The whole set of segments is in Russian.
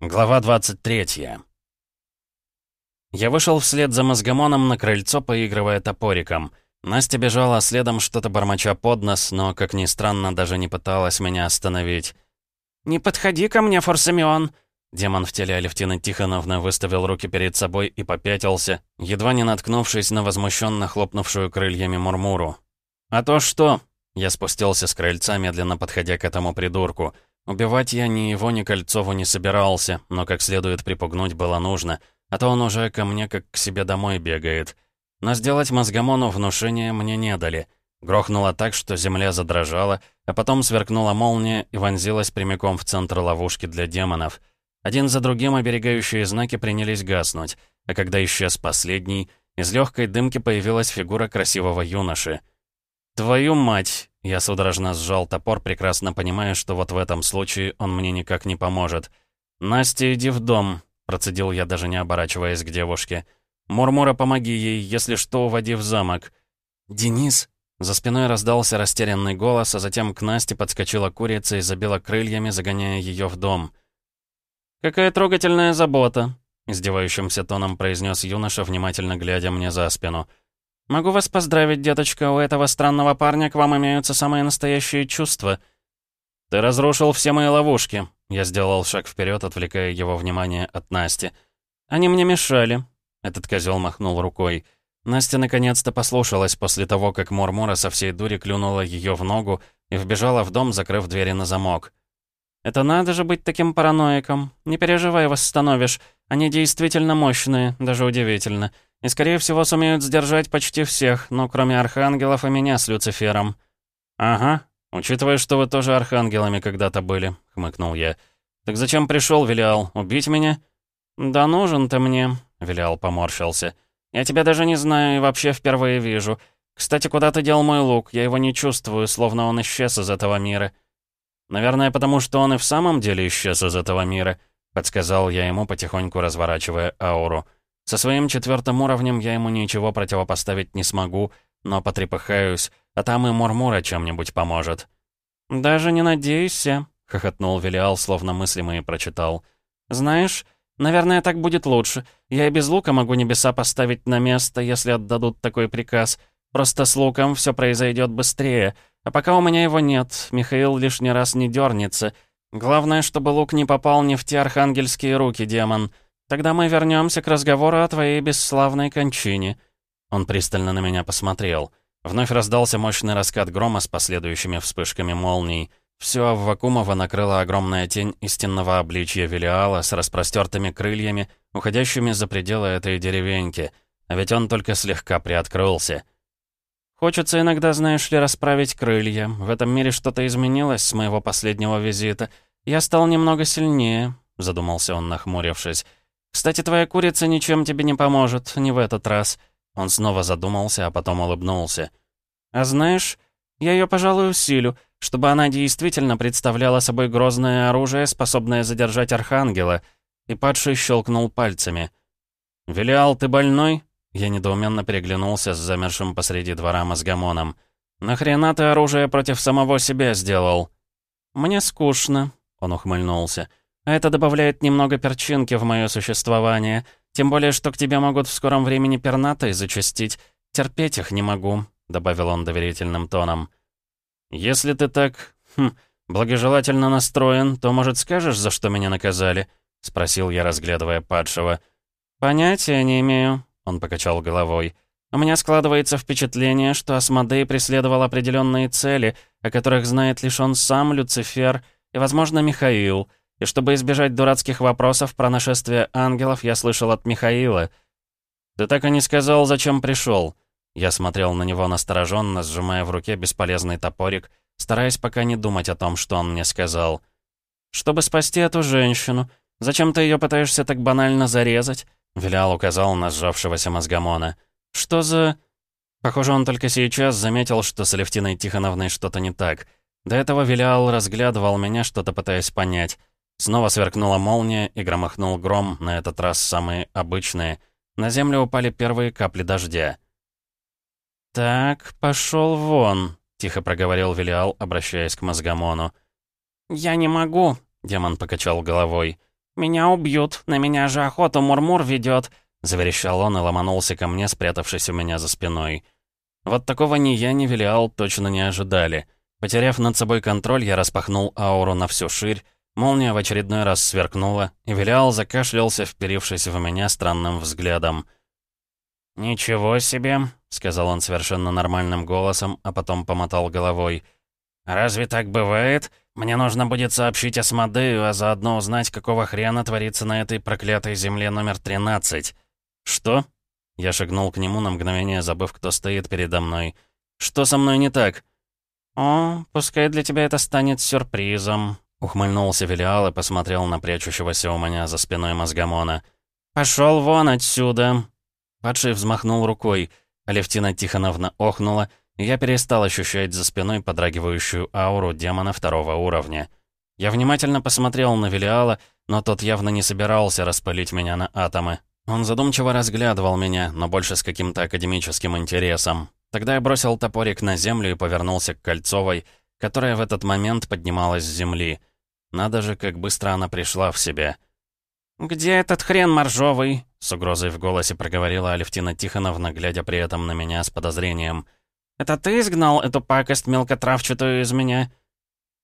Глава 23 Я вышел вслед за мозгомоном на крыльцо, поигрывая топориком. Настя бежала следом, что-то бормоча под нос, но, как ни странно, даже не пыталась меня остановить. «Не подходи ко мне, Форсамион!» Демон в теле Алевтины Тихоновны выставил руки перед собой и попятился, едва не наткнувшись на возмущенно хлопнувшую крыльями Мурмуру. «А то что?» Я спустился с крыльца, медленно подходя к этому придурку — Убивать я ни его, ни Кольцову не собирался, но как следует припугнуть было нужно, а то он уже ко мне как к себе домой бегает. Но сделать мозгомону внушение мне не дали. Грохнуло так, что земля задрожала, а потом сверкнула молния и вонзилась прямиком в центр ловушки для демонов. Один за другим оберегающие знаки принялись гаснуть, а когда исчез последний, из легкой дымки появилась фигура красивого юноши. «Твою мать!» Я судорожно сжал топор, прекрасно понимая, что вот в этом случае он мне никак не поможет. «Настя, иди в дом», — процедил я, даже не оборачиваясь к девушке. «Мурмура, помоги ей, если что, уводи в замок». «Денис?» За спиной раздался растерянный голос, а затем к Насте подскочила курица и забила крыльями, загоняя ее в дом. «Какая трогательная забота», — издевающимся тоном произнес юноша, внимательно глядя мне за спину. «Могу вас поздравить, деточка, у этого странного парня к вам имеются самые настоящие чувства». «Ты разрушил все мои ловушки», — я сделал шаг вперед, отвлекая его внимание от Насти. «Они мне мешали», — этот козел махнул рукой. Настя наконец-то послушалась после того, как Мурмура со всей дури клюнула ее в ногу и вбежала в дом, закрыв двери на замок. «Это надо же быть таким параноиком. Не переживай, восстановишь. Они действительно мощные, даже удивительно. И, скорее всего, сумеют сдержать почти всех, ну, кроме архангелов и меня с Люцифером». «Ага, учитывая, что вы тоже архангелами когда-то были», — хмыкнул я. «Так зачем пришел, Велиал? Убить меня?» «Да нужен ты мне», — Велиал поморщился. «Я тебя даже не знаю и вообще впервые вижу. Кстати, куда ты дел мой лук? Я его не чувствую, словно он исчез из этого мира». «Наверное, потому что он и в самом деле исчез из этого мира», — подсказал я ему, потихоньку разворачивая ауру. Со своим четвертым уровнем я ему ничего противопоставить не смогу, но потрепыхаюсь, а там и Мурмура чем-нибудь поможет». «Даже не надейся», — хохотнул Велиал, словно мысли мои прочитал. «Знаешь, наверное, так будет лучше. Я и без лука могу небеса поставить на место, если отдадут такой приказ. Просто с луком все произойдет быстрее. А пока у меня его нет, Михаил лишний раз не дернется. Главное, чтобы лук не попал не в те архангельские руки, демон». «Тогда мы вернемся к разговору о твоей бесславной кончине». Он пристально на меня посмотрел. Вновь раздался мощный раскат грома с последующими вспышками молний. Все Аввакумова накрыла огромная тень истинного обличья Велиала с распростертыми крыльями, уходящими за пределы этой деревеньки. А ведь он только слегка приоткрылся. «Хочется иногда, знаешь ли, расправить крылья. В этом мире что-то изменилось с моего последнего визита. Я стал немного сильнее», — задумался он, нахмурившись. «Кстати, твоя курица ничем тебе не поможет, не в этот раз». Он снова задумался, а потом улыбнулся. «А знаешь, я ее, пожалуй, усилю, чтобы она действительно представляла собой грозное оружие, способное задержать Архангела». И падший щелкнул пальцами. «Велиал, ты больной?» Я недоуменно переглянулся с замершим посреди двора мозгомоном. «Нахрена ты оружие против самого себя сделал?» «Мне скучно», — он ухмыльнулся. А это добавляет немного перчинки в мое существование. Тем более, что к тебе могут в скором времени пернатой зачастить. Терпеть их не могу», — добавил он доверительным тоном. «Если ты так... Хм, благожелательно настроен, то, может, скажешь, за что меня наказали?» — спросил я, разглядывая падшего. «Понятия не имею», — он покачал головой. «У меня складывается впечатление, что Асмодей преследовал определенные цели, о которых знает лишь он сам, Люцифер и, возможно, Михаил». И чтобы избежать дурацких вопросов про нашествие ангелов, я слышал от Михаила. «Ты так и не сказал, зачем пришел?» Я смотрел на него настороженно, сжимая в руке бесполезный топорик, стараясь пока не думать о том, что он мне сказал. «Чтобы спасти эту женщину. Зачем ты ее пытаешься так банально зарезать?» Вилял указал на сжавшегося мозгомона. «Что за...» Похоже, он только сейчас заметил, что с Алевтиной Тихоновной что-то не так. До этого Вилял разглядывал меня, что-то пытаясь понять. Снова сверкнула молния и громыхнул гром, на этот раз самые обычные. На землю упали первые капли дождя. «Так, пошел вон», — тихо проговорил Велиал, обращаясь к Мозгамону. «Я не могу», — демон покачал головой. «Меня убьют, на меня же охоту Мурмур ведет», — заверещал он и ломанулся ко мне, спрятавшись у меня за спиной. Вот такого ни я, ни Велиал точно не ожидали. Потеряв над собой контроль, я распахнул ауру на всю ширь, молния в очередной раз сверкнула, и Велиал закашлялся, вперившись в меня странным взглядом. «Ничего себе», — сказал он совершенно нормальным голосом, а потом помотал головой. «Разве так бывает? Мне нужно будет сообщить Асмодею, а заодно узнать, какого хрена творится на этой проклятой земле номер 13». «Что?» Я шагнул к нему на мгновение, забыв, кто стоит передо мной. «Что со мной не так?» «О, пускай для тебя это станет сюрпризом», — ухмыльнулся Велиал и посмотрел на прячущегося у меня за спиной мозгомона. «Пошел вон отсюда!» Падший взмахнул рукой. Алевтина Тихоновна охнула, я перестал ощущать за спиной подрагивающую ауру демона второго уровня. Я внимательно посмотрел на Велиала, но тот явно не собирался распылить меня на атомы. Он задумчиво разглядывал меня, но больше с каким-то академическим интересом. Тогда я бросил топорик на землю и повернулся к Кольцовой, которая в этот момент поднималась с земли. Надо же, как быстро она пришла в себя. «Где этот хрен моржовый?» — с угрозой в голосе проговорила Алевтина Тихоновна, глядя при этом на меня с подозрением. «Это ты изгнал эту пакость мелкотравчатую из меня?»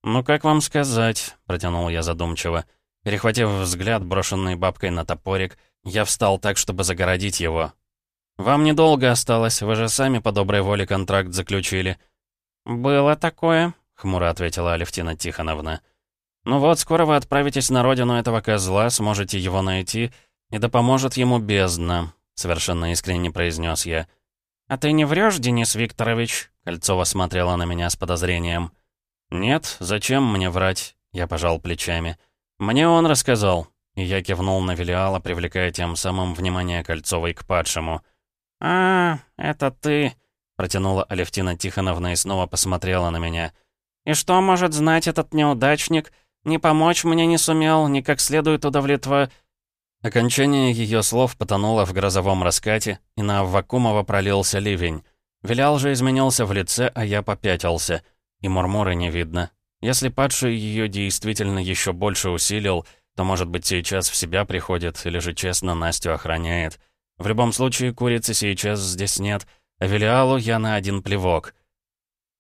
«Ну, как вам сказать?» — протянул я задумчиво. Перехватив взгляд, брошенный бабкой на топорик, я встал так, чтобы загородить его. «Вам недолго осталось, вы же сами по доброй воле контракт заключили». «Было такое», — хмуро ответила Алевтина Тихоновна. «Ну вот, скоро вы отправитесь на родину этого козла, сможете его найти, и да поможет ему бездна», — совершенно искренне произнес я. «А ты не врешь, Денис Викторович?» — Кольцова смотрела на меня с подозрением. «Нет, зачем мне врать?» — я пожал плечами. «Мне он рассказал». И я кивнул на Велиала, привлекая тем самым внимание Кольцовой к падшему. «А, это ты», — протянула Алевтина Тихоновна и снова посмотрела на меня. «И что может знать этот неудачник? Не помочь мне не сумел, ни как следует удовлетво...» Окончание ее слов потонуло в грозовом раскате, и на Аввакумова пролился ливень. Вилял же изменился в лице, а я попятился. И мурмуры не видно. Если падший ее действительно еще больше усилил, то, может быть, сейчас в себя приходит или же честно Настю охраняет. В любом случае, курицы сейчас здесь нет, а Велиалу я на один плевок.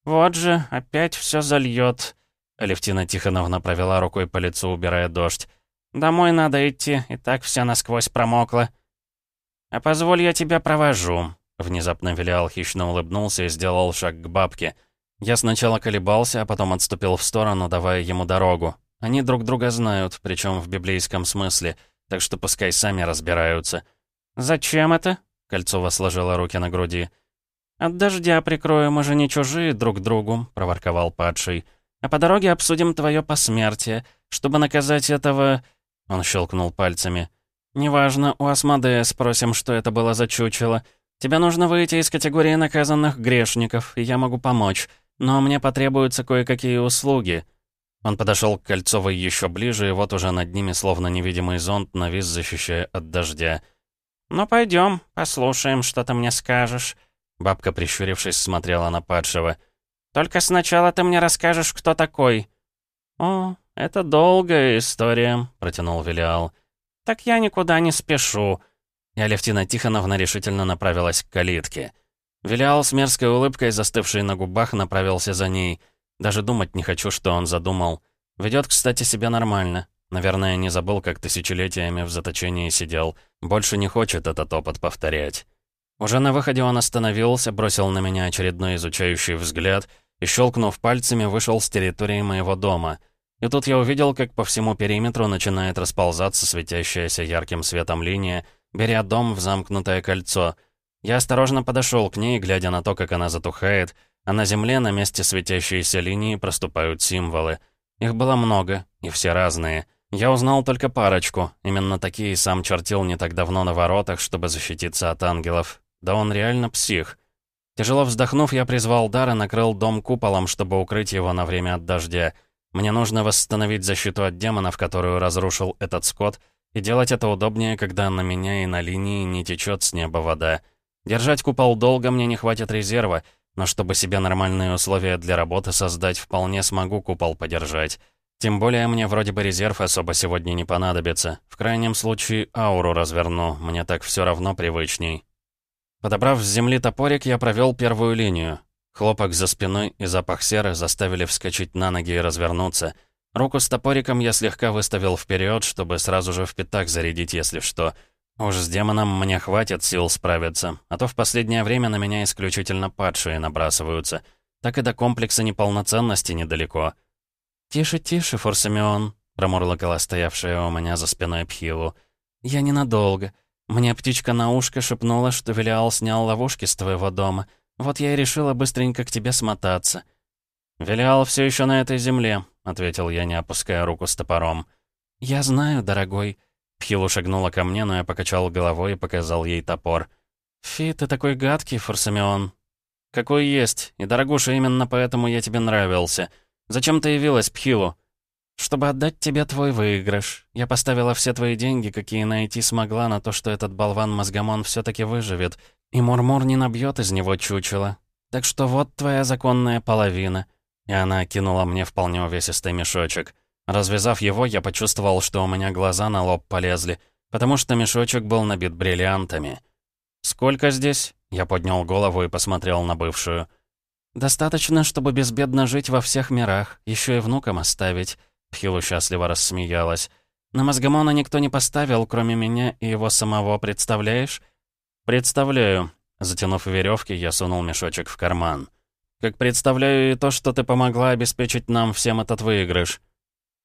«Вот же, опять все зальет. Алевтина Тихоновна провела рукой по лицу, убирая дождь. «Домой надо идти, и так вся насквозь промокла». «А позволь, я тебя провожу». Внезапно Велиал хищно улыбнулся и сделал шаг к бабке. Я сначала колебался, а потом отступил в сторону, давая ему дорогу. Они друг друга знают, причем в библейском смысле, так что пускай сами разбираются. «Зачем это?» — Кольцова сложила руки на груди. «От дождя прикрою, мы же не чужие друг другу», — проворковал падший. «А по дороге обсудим твое посмертие, чтобы наказать этого...» Он щелкнул пальцами. «Неважно, у Асмодея спросим, что это было за чучело. Тебе нужно выйти из категории наказанных грешников, и я могу помочь. Но мне потребуются кое-какие услуги». Он подошел к Кольцовой еще ближе, и вот уже над ними, словно невидимый зонт, навис, защищая от дождя. «Ну, пойдем, послушаем, что ты мне скажешь». Бабка, прищурившись, смотрела на падшего. «Только сначала ты мне расскажешь, кто такой». «О, это долгая история», — протянул Велиал. «Так я никуда не спешу». И Алевтина Тихоновна решительно направилась к калитке. Велиал с мерзкой улыбкой, застывшей на губах, направился за ней — даже думать не хочу, что он задумал. Ведет, кстати, себя нормально. Наверное, не забыл, как тысячелетиями в заточении сидел. Больше не хочет этот опыт повторять. Уже на выходе он остановился, бросил на меня очередной изучающий взгляд и, щелкнув пальцами, вышел с территории моего дома. И тут я увидел, как по всему периметру начинает расползаться светящаяся ярким светом линия, беря дом в замкнутое кольцо. Я осторожно подошел к ней, глядя на то, как она затухает, а на земле на месте светящейся линии проступают символы. Их было много, и все разные. Я узнал только парочку, именно такие сам чертил не так давно на воротах, чтобы защититься от ангелов. Да он реально псих. Тяжело вздохнув, я призвал дар и накрыл дом куполом, чтобы укрыть его на время от дождя. Мне нужно восстановить защиту от демонов, которую разрушил этот скот, и делать это удобнее, когда на меня и на линии не течет с неба вода. Держать купол долго мне не хватит резерва, но чтобы себе нормальные условия для работы создать, вполне смогу купол подержать. Тем более мне вроде бы резерв особо сегодня не понадобится. В крайнем случае ауру разверну, мне так все равно привычней. Подобрав с земли топорик, я провел первую линию. Хлопок за спиной и запах серы заставили вскочить на ноги и развернуться. Руку с топориком я слегка выставил вперед, чтобы сразу же в пятак зарядить, если что. Уж с демоном мне хватит сил справиться, а то в последнее время на меня исключительно падшие набрасываются. Так и до комплекса неполноценности недалеко. «Тише, тише, Форсамион», — промурлокала стоявшая у меня за спиной Пхилу. «Я ненадолго. Мне птичка на ушко шепнула, что Велиал снял ловушки с твоего дома. Вот я и решила быстренько к тебе смотаться». «Велиал все еще на этой земле», — ответил я, не опуская руку с топором. «Я знаю, дорогой». Пхилу шагнула ко мне, но я покачал головой и показал ей топор. «Фи, ты такой гадкий, Форсамион». «Какой есть, и, дорогуша, именно поэтому я тебе нравился». Зачем ты явилась, Пхилу?» «Чтобы отдать тебе твой выигрыш. Я поставила все твои деньги, какие найти смогла, на то, что этот болван-мозгомон все таки выживет, и Мурмур не набьет из него чучело. Так что вот твоя законная половина». И она кинула мне вполне увесистый мешочек. Развязав его, я почувствовал, что у меня глаза на лоб полезли, потому что мешочек был набит бриллиантами. «Сколько здесь?» Я поднял голову и посмотрел на бывшую. «Достаточно, чтобы безбедно жить во всех мирах, еще и внукам оставить», — Пхилу счастливо рассмеялась. «На Мозгомона никто не поставил, кроме меня и его самого, представляешь?» «Представляю». Затянув веревки, я сунул мешочек в карман. «Как представляю и то, что ты помогла обеспечить нам всем этот выигрыш».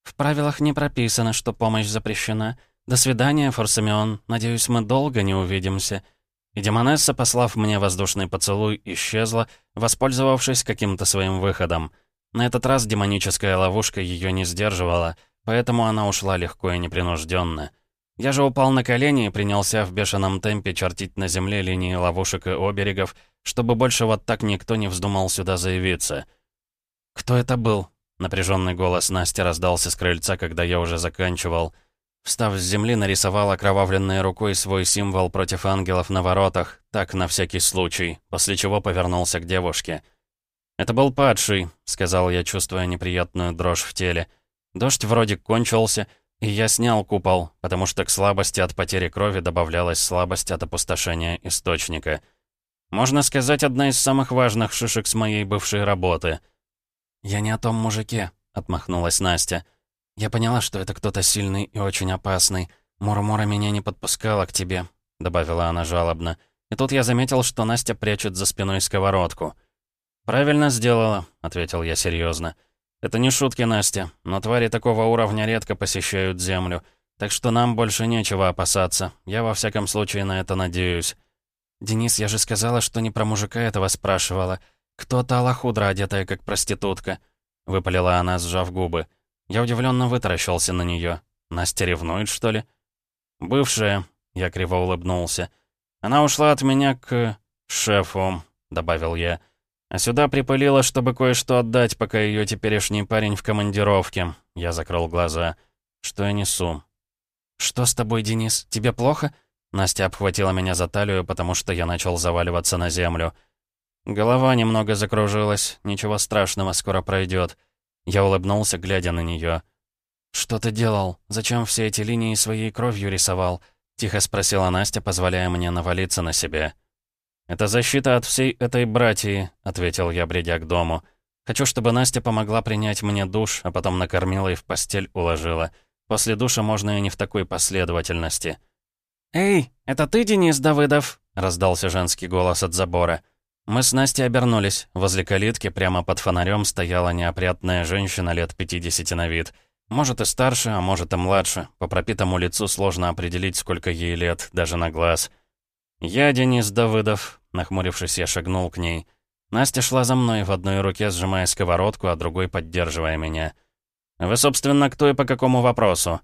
«В правилах не прописано, что помощь запрещена. До свидания, Форсамион. Надеюсь, мы долго не увидимся». И Демонесса, послав мне воздушный поцелуй, исчезла, воспользовавшись каким-то своим выходом. На этот раз демоническая ловушка ее не сдерживала, поэтому она ушла легко и непринужденно. Я же упал на колени и принялся в бешеном темпе чертить на земле линии ловушек и оберегов, чтобы больше вот так никто не вздумал сюда заявиться. «Кто это был?» — напряженный голос Насти раздался с крыльца, когда я уже заканчивал — Встав с земли, нарисовал окровавленной рукой свой символ против ангелов на воротах, так на всякий случай, после чего повернулся к девушке. «Это был падший», — сказал я, чувствуя неприятную дрожь в теле. Дождь вроде кончился, и я снял купол, потому что к слабости от потери крови добавлялась слабость от опустошения источника. Можно сказать, одна из самых важных шишек с моей бывшей работы. «Я не о том мужике», — отмахнулась Настя. «Я поняла, что это кто-то сильный и очень опасный. Мура-Мура меня не подпускала к тебе», — добавила она жалобно. И тут я заметил, что Настя прячет за спиной сковородку. «Правильно сделала», — ответил я серьезно. «Это не шутки, Настя, но твари такого уровня редко посещают Землю, так что нам больше нечего опасаться. Я во всяком случае на это надеюсь». «Денис, я же сказала, что не про мужика этого спрашивала. Кто-то лохудра, одетая как проститутка», — выпалила она, сжав губы. Я удивленно вытаращился на нее. Настя ревнует, что ли? «Бывшая», — я криво улыбнулся. «Она ушла от меня к... шефу», — добавил я. «А сюда припылила, чтобы кое-что отдать, пока ее теперешний парень в командировке». Я закрыл глаза. «Что я несу?» «Что с тобой, Денис? Тебе плохо?» Настя обхватила меня за талию, потому что я начал заваливаться на землю. Голова немного закружилась. Ничего страшного, скоро пройдет. Я улыбнулся, глядя на нее. «Что ты делал? Зачем все эти линии своей кровью рисовал?» Тихо спросила Настя, позволяя мне навалиться на себя. «Это защита от всей этой братьи», — ответил я, бредя к дому. «Хочу, чтобы Настя помогла принять мне душ, а потом накормила и в постель уложила. После душа можно и не в такой последовательности». «Эй, это ты, Денис Давыдов?» — раздался женский голос от забора. Мы с Настей обернулись. Возле калитки прямо под фонарем стояла неопрятная женщина лет 50 на вид. Может и старше, а может и младше. По пропитому лицу сложно определить, сколько ей лет, даже на глаз. «Я Денис Давыдов», — нахмурившись, я шагнул к ней. Настя шла за мной, в одной руке сжимая сковородку, а другой поддерживая меня. «Вы, собственно, кто и по какому вопросу?»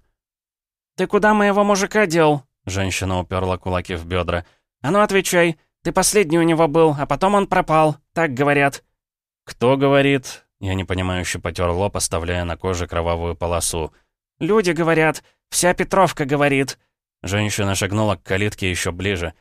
«Ты куда моего мужика дел?» Женщина уперла кулаки в бедра. «А ну, отвечай!» Ты последний у него был, а потом он пропал. Так говорят». «Кто говорит?» Я непонимающе потер лоб, оставляя на коже кровавую полосу. «Люди говорят. Вся Петровка говорит». Женщина шагнула к калитке еще ближе. Я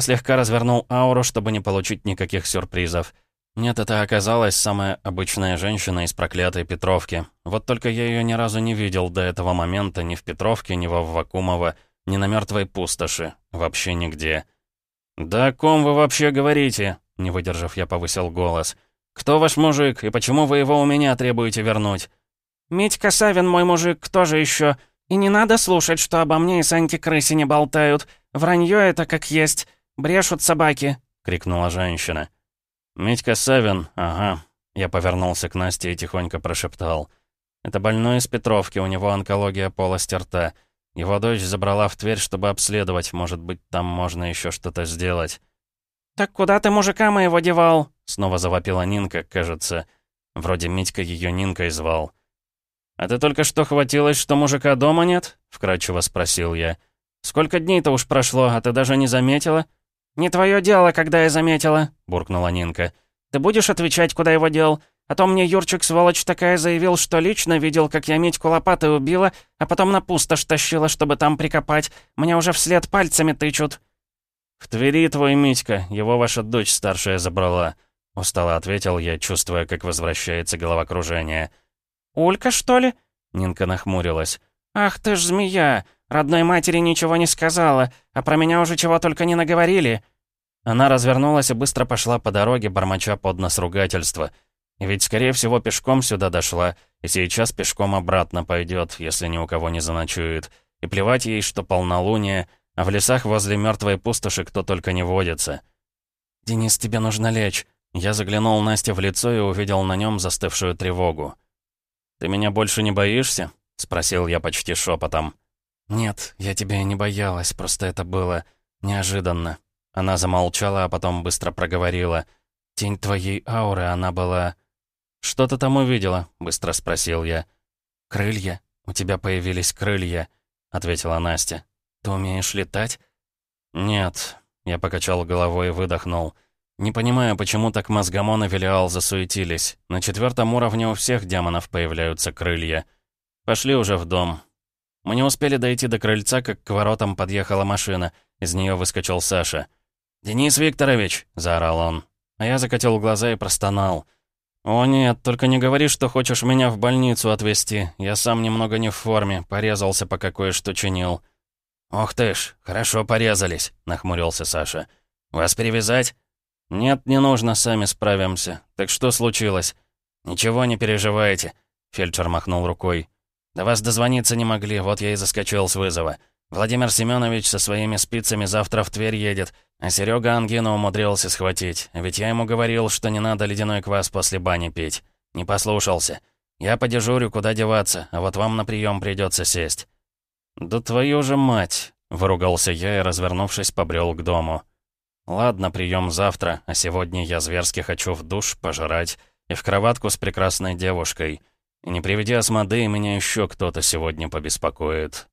слегка развернул ауру, чтобы не получить никаких сюрпризов. Нет, это оказалась самая обычная женщина из проклятой Петровки. Вот только я ее ни разу не видел до этого момента ни в Петровке, ни во Вакумово, ни на мертвой пустоши. Вообще нигде. «Да о ком вы вообще говорите?» Не выдержав, я повысил голос. «Кто ваш мужик, и почему вы его у меня требуете вернуть?» «Митька Савин мой мужик, кто же еще? И не надо слушать, что обо мне и Саньке Крысине болтают. Вранье это как есть. Брешут собаки», — крикнула женщина. «Митька Савин, ага». Я повернулся к Насте и тихонько прошептал. «Это больной из Петровки, у него онкология полости рта. Его дочь забрала в Тверь, чтобы обследовать, может быть, там можно еще что-то сделать». «Так куда ты мужика моего девал?» Снова завопила Нинка, кажется. Вроде Митька ее Нинкой звал. «А ты только что хватилась, что мужика дома нет?» — вкратчиво спросил я. «Сколько дней-то уж прошло, а ты даже не заметила?» «Не твое дело, когда я заметила», — буркнула Нинка. «Ты будешь отвечать, куда его дел? А то мне Юрчик, сволочь такая, заявил, что лично видел, как я Митьку лопатой убила, а потом на пустошь тащила, чтобы там прикопать. Мне уже вслед пальцами тычут». «В Твери твой Митька, его ваша дочь старшая забрала», — устало ответил я, чувствуя, как возвращается головокружение. «Улька, что ли?» — Нинка нахмурилась. «Ах ты ж змея! Родной матери ничего не сказала, а про меня уже чего только не наговорили». Она развернулась и быстро пошла по дороге, бормоча под нос ругательства. Ведь, скорее всего, пешком сюда дошла, и сейчас пешком обратно пойдет, если ни у кого не заночует. И плевать ей, что полнолуние, а в лесах возле мертвой пустоши кто только не водится. «Денис, тебе нужно лечь». Я заглянул Насте в лицо и увидел на нем застывшую тревогу. «Ты меня больше не боишься?» — спросил я почти шепотом. «Нет, я тебя не боялась, просто это было неожиданно». Она замолчала, а потом быстро проговорила. «Тень твоей ауры, она была...» «Что ты там увидела?» — быстро спросил я. «Крылья. У тебя появились крылья», — ответила Настя. «Ты умеешь летать?» «Нет», — я покачал головой и выдохнул. «Не понимаю, почему так Мозгомон и Велиал засуетились. На четвертом уровне у всех демонов появляются крылья. Пошли уже в дом. Мы не успели дойти до крыльца, как к воротам подъехала машина. Из нее выскочил Саша. «Денис Викторович!» — заорал он. А я закатил глаза и простонал. «О нет, только не говори, что хочешь меня в больницу отвезти. Я сам немного не в форме, порезался, пока кое-что чинил». «Ох ты ж, хорошо порезались», — нахмурился Саша. «Вас перевязать?» «Нет, не нужно, сами справимся. Так что случилось?» «Ничего, не переживайте», — фельдшер махнул рукой. «До вас дозвониться не могли, вот я и заскочил с вызова. Владимир Семенович со своими спицами завтра в Тверь едет, а Серега ангину умудрился схватить. Ведь я ему говорил, что не надо ледяной квас после бани пить. Не послушался. Я подежурю, куда деваться, а вот вам на прием придется сесть». «Да твою же мать!» — выругался я и, развернувшись, побрел к дому. «Ладно, прием завтра, а сегодня я зверски хочу в душ, пожрать и в кроватку с прекрасной девушкой». Не приведя Асмодея, меня еще кто-то сегодня побеспокоит.